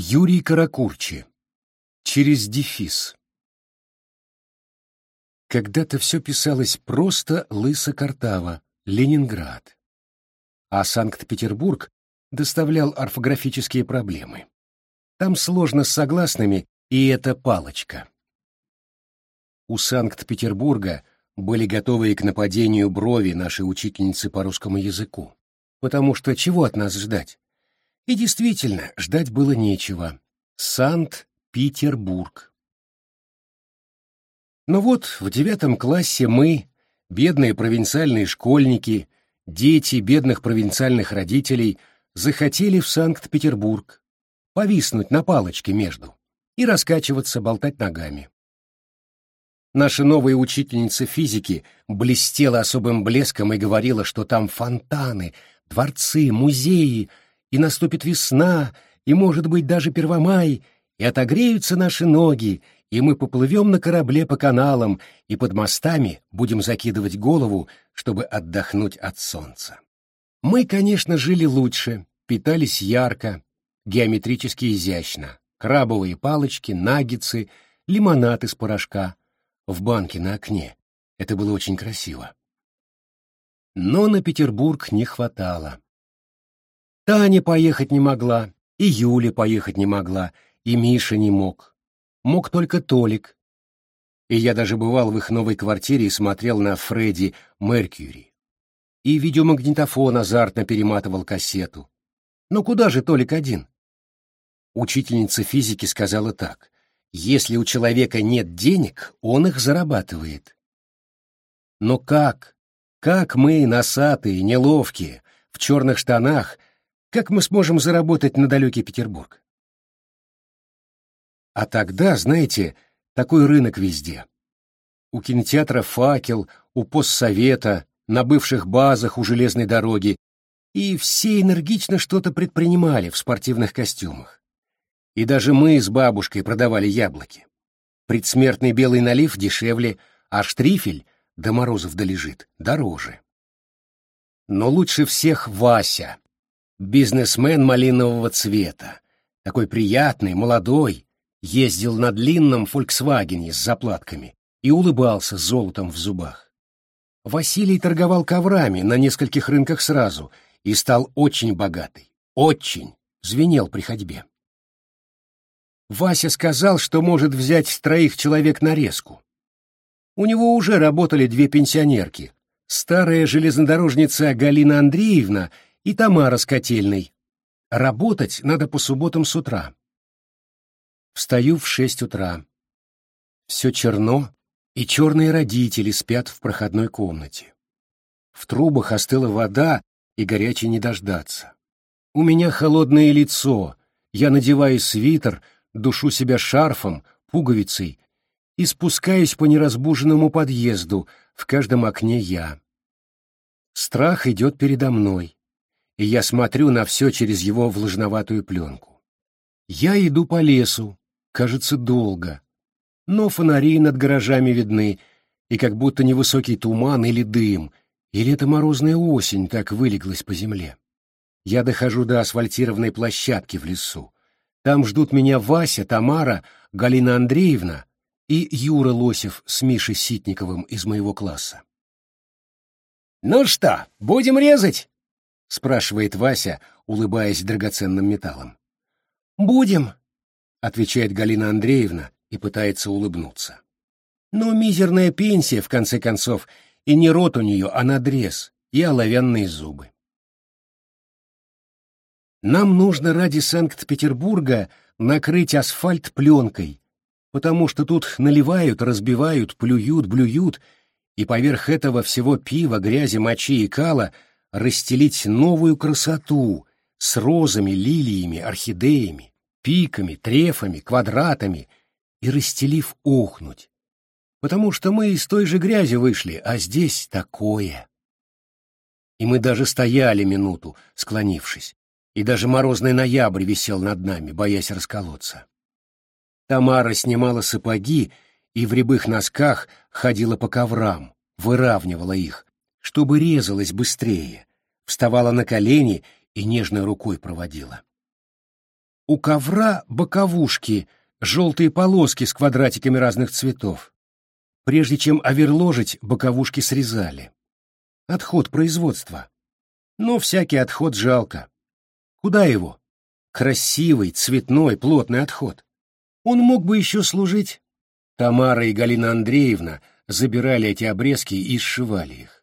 Юрий Каракурчи. Через дефис. Когда-то все писалось просто лысо-картаво, Ленинград. А Санкт-Петербург доставлял орфографические проблемы. Там сложно с согласными, и это палочка. У Санкт-Петербурга были готовые к нападению брови нашей учительницы по русскому языку. Потому что чего от нас ждать? И действительно, ждать было нечего. Санкт-Петербург. Но вот в девятом классе мы, бедные провинциальные школьники, дети бедных провинциальных родителей, захотели в Санкт-Петербург, повиснуть на палочке между и раскачиваться, болтать ногами. Наша новая учительница физики блестела особым блеском и говорила, что там фонтаны, дворцы, музеи — и наступит весна, и, может быть, даже Первомай, и отогреются наши ноги, и мы поплывем на корабле по каналам, и под мостами будем закидывать голову, чтобы отдохнуть от солнца. Мы, конечно, жили лучше, питались ярко, геометрически изящно. Крабовые палочки, наггетсы, лимонад из порошка. В банке на окне. Это было очень красиво. Но на Петербург не хватало. Таня поехать не могла, и Юля поехать не могла, и Миша не мог. Мог только Толик. И я даже бывал в их новой квартире и смотрел на Фредди Меркьюри. И видеомагнитофон азартно перематывал кассету. Но куда же Толик один? Учительница физики сказала так. Если у человека нет денег, он их зарабатывает. Но как? Как мы, носатые, неловкие, в черных штанах, как мы сможем заработать на далекий Петербург? А тогда, знаете, такой рынок везде. У кинотеатра «Факел», у постсовета, на бывших базах у железной дороги, и все энергично что-то предпринимали в спортивных костюмах. И даже мы с бабушкой продавали яблоки. Предсмертный белый налив дешевле, а штрифель, до морозов долежит, дороже. Но лучше всех Вася, Бизнесмен малинового цвета, такой приятный, молодой, ездил на длинном «Фольксвагене» с заплатками и улыбался золотом в зубах. Василий торговал коврами на нескольких рынках сразу и стал очень богатый. Очень! Звенел при ходьбе. Вася сказал, что может взять троих человек на резку. У него уже работали две пенсионерки. Старая железнодорожница Галина Андреевна и Тамара с котельной. Работать надо по субботам с утра. Встаю в шесть утра. Все черно, и черные родители спят в проходной комнате. В трубах остыла вода, и горячей не дождаться. У меня холодное лицо, я надеваю свитер, душу себя шарфом, пуговицей и спускаюсь по неразбуженному подъезду, в каждом окне я. Страх идет передо мной и я смотрю на все через его влажноватую пленку. Я иду по лесу, кажется, долго, но фонари над гаражами видны, и как будто невысокий туман или дым, или это морозная осень так вылеглась по земле. Я дохожу до асфальтированной площадки в лесу. Там ждут меня Вася, Тамара, Галина Андреевна и Юра Лосев с Мишей Ситниковым из моего класса. «Ну что, будем резать?» — спрашивает Вася, улыбаясь драгоценным металлом. «Будем», — отвечает Галина Андреевна и пытается улыбнуться. Но мизерная пенсия, в конце концов, и не рот у нее, а надрез, и оловянные зубы. Нам нужно ради Санкт-Петербурга накрыть асфальт пленкой, потому что тут наливают, разбивают, плюют, блюют, и поверх этого всего пива, грязи, мочи и кала — расстелить новую красоту с розами, лилиями, орхидеями, пиками, трефами, квадратами и, расстелив, ухнуть. Потому что мы из той же грязи вышли, а здесь такое. И мы даже стояли минуту, склонившись, и даже морозный ноябрь висел над нами, боясь расколоться. Тамара снимала сапоги и в рябых носках ходила по коврам, выравнивала их, чтобы резалась быстрее, вставала на колени и нежной рукой проводила. У ковра боковушки, желтые полоски с квадратиками разных цветов. Прежде чем оверложить, боковушки срезали. Отход производства. Но всякий отход жалко. Куда его? Красивый, цветной, плотный отход. Он мог бы еще служить. Тамара и Галина Андреевна забирали эти обрезки и сшивали их.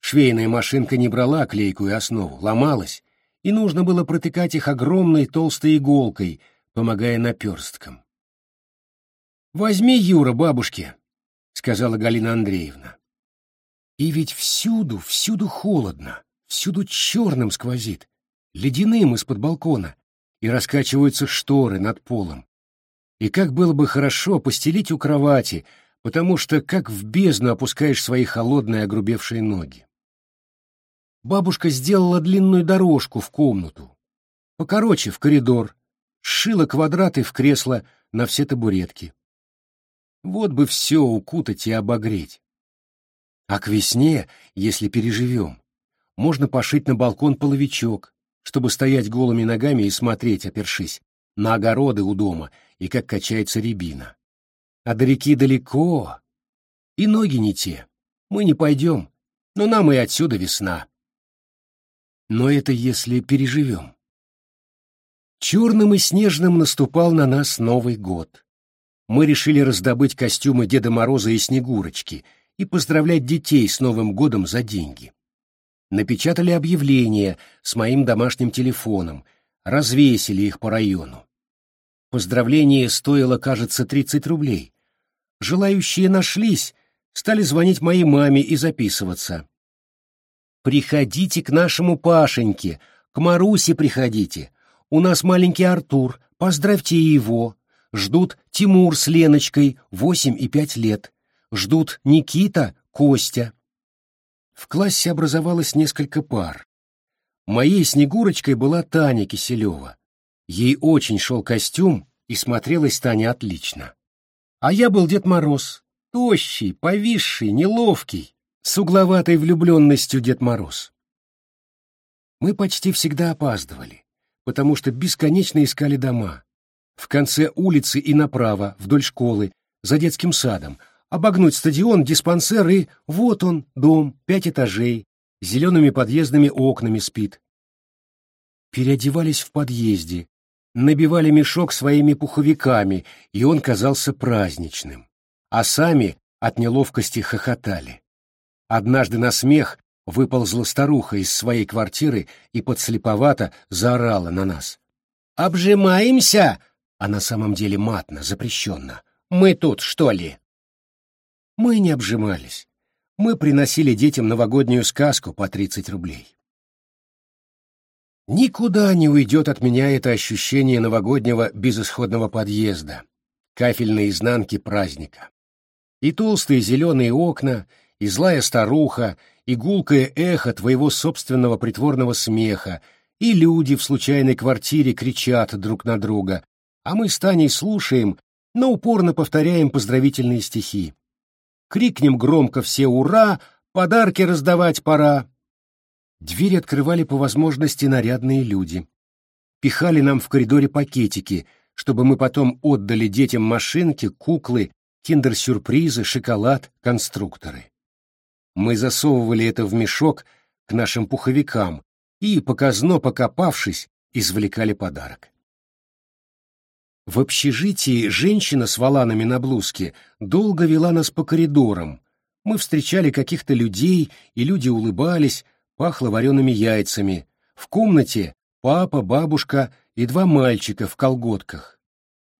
Швейная машинка не брала клейкую основу, ломалась, и нужно было протыкать их огромной толстой иголкой, помогая наперсткам. «Возьми, Юра, бабушке», — сказала Галина Андреевна. И ведь всюду, всюду холодно, всюду черным сквозит, ледяным из-под балкона, и раскачиваются шторы над полом. И как было бы хорошо постелить у кровати, потому что как в бездну опускаешь свои холодные огрубевшие ноги. Бабушка сделала длинную дорожку в комнату, покороче в коридор, сшила квадраты в кресло на все табуретки. Вот бы все укутать и обогреть. А к весне, если переживем, можно пошить на балкон половичок, чтобы стоять голыми ногами и смотреть, опершись, на огороды у дома и как качается рябина. А до реки далеко, и ноги не те. Мы не пойдем, но нам и отсюда весна. Но это если переживем. Черным и снежным наступал на нас Новый год. Мы решили раздобыть костюмы Деда Мороза и Снегурочки — и поздравлять детей с Новым годом за деньги. Напечатали объявления с моим домашним телефоном, развесили их по району. Поздравление стоило, кажется, 30 рублей. Желающие нашлись, стали звонить моей маме и записываться. «Приходите к нашему Пашеньке, к Марусе приходите. У нас маленький Артур, поздравьте его. Ждут Тимур с Леночкой, восемь и пять лет ждут Никита, Костя. В классе образовалось несколько пар. Моей Снегурочкой была Таня Киселева. Ей очень шел костюм, и смотрелась Таня отлично. А я был Дед Мороз, тощий, повисший, неловкий, с угловатой влюбленностью Дед Мороз. Мы почти всегда опаздывали, потому что бесконечно искали дома. В конце улицы и направо, вдоль школы, за детским садом, обогнуть стадион, диспансер и вот он, дом, пять этажей, с зелеными подъездными окнами спит. Переодевались в подъезде, набивали мешок своими пуховиками, и он казался праздничным. А сами от неловкости хохотали. Однажды на смех выползла старуха из своей квартиры и подслеповато заорала на нас. «Обжимаемся!» А на самом деле матно, запрещенно. «Мы тут, что ли?» Мы не обжимались. Мы приносили детям новогоднюю сказку по 30 рублей. Никуда не уйдет от меня это ощущение новогоднего безысходного подъезда, кафельной изнанки праздника. И толстые зеленые окна, и злая старуха, и гулкое эхо твоего собственного притворного смеха, и люди в случайной квартире кричат друг на друга, а мы с Таней слушаем, но упорно повторяем поздравительные стихи. Крикнем громко все «Ура!», подарки раздавать пора. Двери открывали по возможности нарядные люди. Пихали нам в коридоре пакетики, чтобы мы потом отдали детям машинки, куклы, киндер-сюрпризы, шоколад, конструкторы. Мы засовывали это в мешок к нашим пуховикам и, показно покопавшись, извлекали подарок. В общежитии женщина с валанами на блузке долго вела нас по коридорам. Мы встречали каких-то людей, и люди улыбались, пахло вареными яйцами. В комнате папа, бабушка и два мальчика в колготках.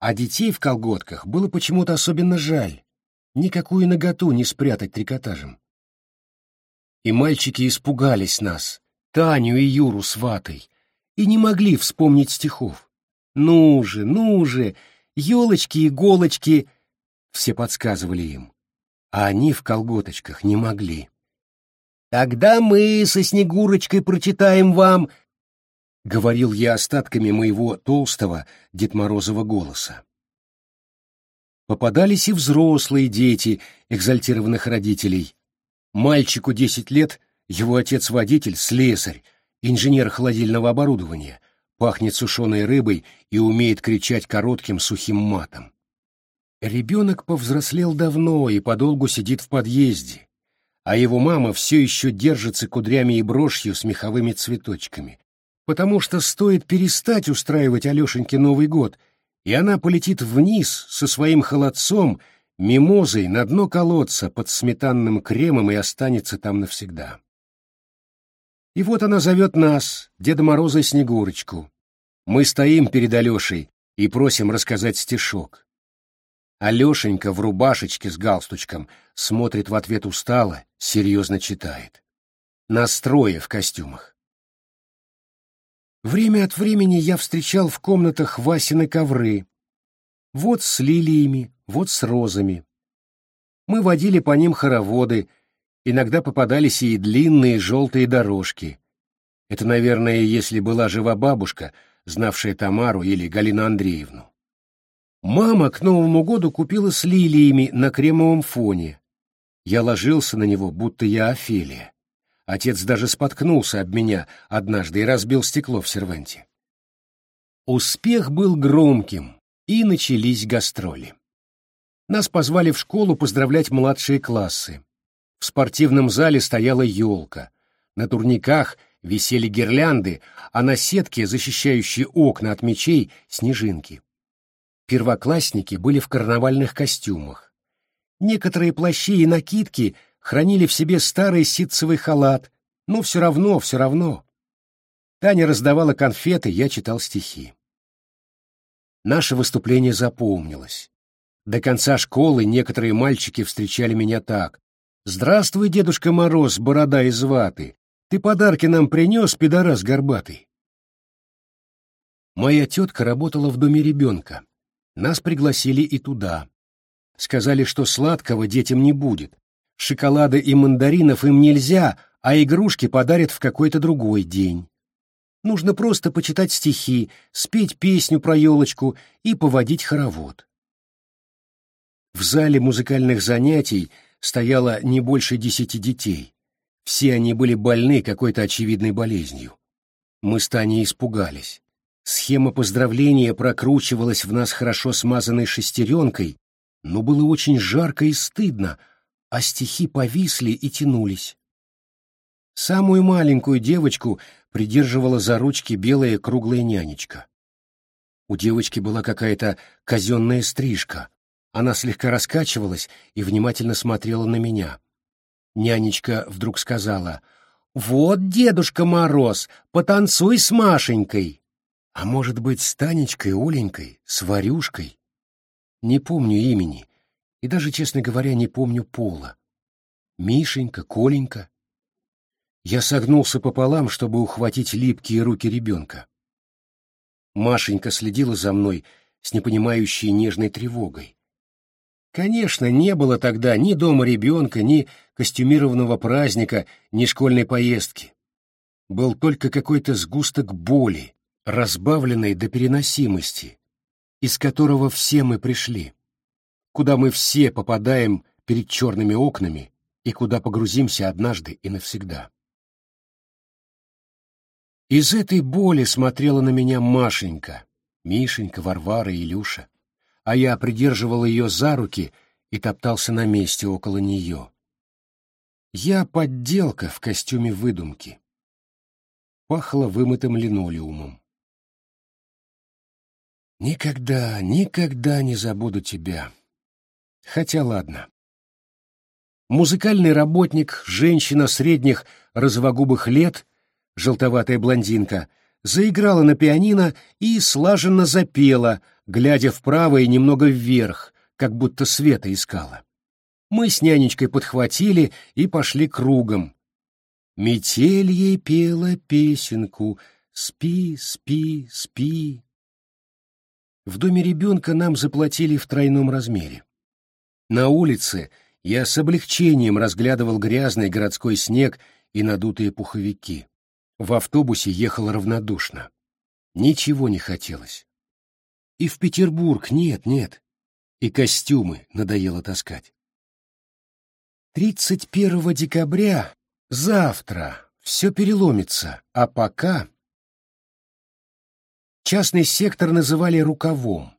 А детей в колготках было почему-то особенно жаль. Никакую наготу не спрятать трикотажем. И мальчики испугались нас, Таню и Юру с ватой, и не могли вспомнить стихов. «Ну же, ну же! Елочки-иголочки!» Все подсказывали им. А они в колготочках не могли. «Тогда мы со Снегурочкой прочитаем вам...» — говорил я остатками моего толстого Дед Морозова голоса. Попадались и взрослые дети экзальтированных родителей. Мальчику десять лет, его отец-водитель, слесарь, инженер холодильного оборудования — пахнет сушеной рыбой и умеет кричать коротким сухим матом. Ребенок повзрослел давно и подолгу сидит в подъезде, а его мама все еще держится кудрями и брошью с меховыми цветочками, потому что стоит перестать устраивать Алешеньке Новый год, и она полетит вниз со своим холодцом, мимозой на дно колодца под сметанным кремом и останется там навсегда. И вот она зовет нас, Деда Мороза и Снегурочку. Мы стоим перед Алешей и просим рассказать стишок. Алешенька в рубашечке с галстучком смотрит в ответ устало, серьезно читает. Настроя в костюмах. Время от времени я встречал в комнатах Васины ковры. Вот с лилиями, вот с розами. Мы водили по ним хороводы, иногда попадались и длинные желтые дорожки. Это, наверное, если была жива бабушка, знавшая Тамару или Галину Андреевну. Мама к Новому году купила с лилиями на кремовом фоне. Я ложился на него, будто я Офелия. Отец даже споткнулся об меня однажды и разбил стекло в серванте. Успех был громким, и начались гастроли. Нас позвали в школу поздравлять младшие классы. В спортивном зале стояла елка. На турниках висели гирлянды, а на сетке, защищающей окна от мечей, снежинки. Первоклассники были в карнавальных костюмах. Некоторые плащи и накидки хранили в себе старый ситцевый халат, но все равно, все равно. Таня раздавала конфеты, я читал стихи. Наше выступление запомнилось. До конца школы некоторые мальчики встречали меня так. «Здравствуй, Дедушка Мороз, борода из ваты! Ты подарки нам принес, пидорас горбатый!» Моя тетка работала в доме ребенка. Нас пригласили и туда. Сказали, что сладкого детям не будет. Шоколада и мандаринов им нельзя, а игрушки подарят в какой-то другой день. Нужно просто почитать стихи, спеть песню про елочку и поводить хоровод. В зале музыкальных занятий стояло не больше десяти детей. Все они были больны какой-то очевидной болезнью. Мы с Таней испугались. Схема поздравления прокручивалась в нас хорошо смазанной шестеренкой, но было очень жарко и стыдно, а стихи повисли и тянулись. Самую маленькую девочку придерживала за ручки белая круглая нянечка. У девочки была какая-то казенная стрижка. Она слегка раскачивалась и внимательно смотрела на меня. Нянечка вдруг сказала, «Вот, Дедушка Мороз, потанцуй с Машенькой!» А может быть, с Танечкой, Оленькой, с Варюшкой? Не помню имени, и даже, честно говоря, не помню пола. Мишенька, Коленька. Я согнулся пополам, чтобы ухватить липкие руки ребенка. Машенька следила за мной с непонимающей нежной тревогой. Конечно, не было тогда ни дома ребенка, ни костюмированного праздника, ни школьной поездки. Был только какой-то сгусток боли, разбавленный до переносимости, из которого все мы пришли, куда мы все попадаем перед черными окнами и куда погрузимся однажды и навсегда. Из этой боли смотрела на меня Машенька, Мишенька, Варвара Илюша, а я придерживал ее за руки и топтался на месте около нее. Я подделка в костюме выдумки. Пахло вымытым линолеумом. Никогда, никогда не забуду тебя. Хотя ладно. Музыкальный работник, женщина средних розовогубых лет, желтоватая блондинка, заиграла на пианино и слаженно запела, глядя вправо и немного вверх, как будто света искала. Мы с нянечкой подхватили и пошли кругом. Метель ей пела песенку «Спи, спи, спи». В доме ребенка нам заплатили в тройном размере. На улице я с облегчением разглядывал грязный городской снег и надутые пуховики. В автобусе ехал равнодушно. Ничего не хотелось. И в Петербург нет, нет. И костюмы надоело таскать. 31 декабря, завтра, все переломится, а пока Частный сектор называли рукавом.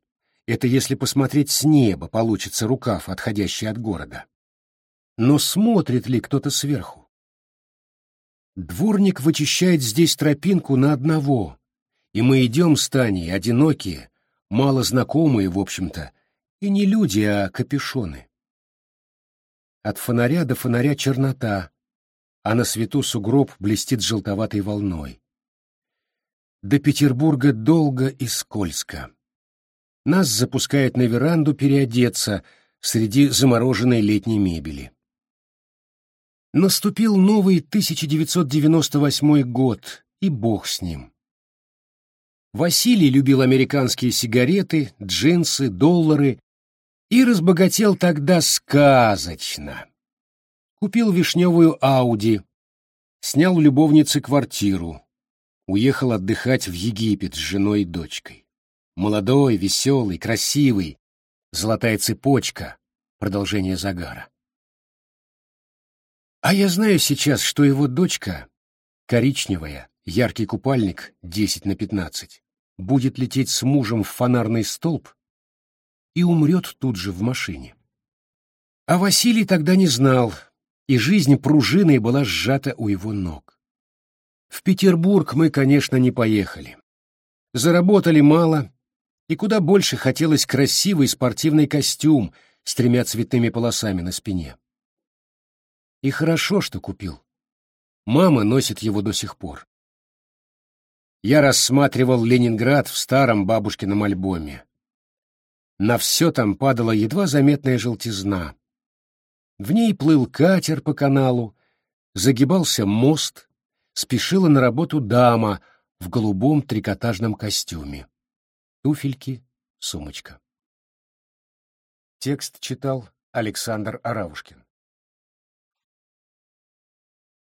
Это если посмотреть с неба, получится рукав, отходящий от города. Но смотрит ли кто-то сверху? Дворник вычищает здесь тропинку на одного, и мы идем с Таней, одинокие, мало знакомые, в общем-то, и не люди, а капюшоны. От фонаря до фонаря чернота, а на свету сугроб блестит желтоватой волной. До Петербурга долго и скользко. Нас запускают на веранду переодеться среди замороженной летней мебели. Наступил новый 1998 год, и бог с ним. Василий любил американские сигареты, джинсы, доллары и разбогател тогда сказочно. Купил вишневую Ауди, снял у любовницы квартиру, уехал отдыхать в Египет с женой и дочкой. Молодой, веселый, красивый, золотая цепочка, продолжение загара. А я знаю сейчас, что его дочка, коричневая, яркий купальник 10 на 15, будет лететь с мужем в фонарный столб и умрет тут же в машине. А Василий тогда не знал, и жизнь пружиной была сжата у его ног. В Петербург мы, конечно, не поехали. Заработали мало, и куда больше хотелось красивый спортивный костюм с тремя цветными полосами на спине. И хорошо, что купил. Мама носит его до сих пор. Я рассматривал Ленинград в старом бабушкином альбоме. На все там падала едва заметная желтизна. В ней плыл катер по каналу, загибался мост, спешила на работу дама в голубом трикотажном костюме. Туфельки, сумочка. Текст читал Александр Аравушкин.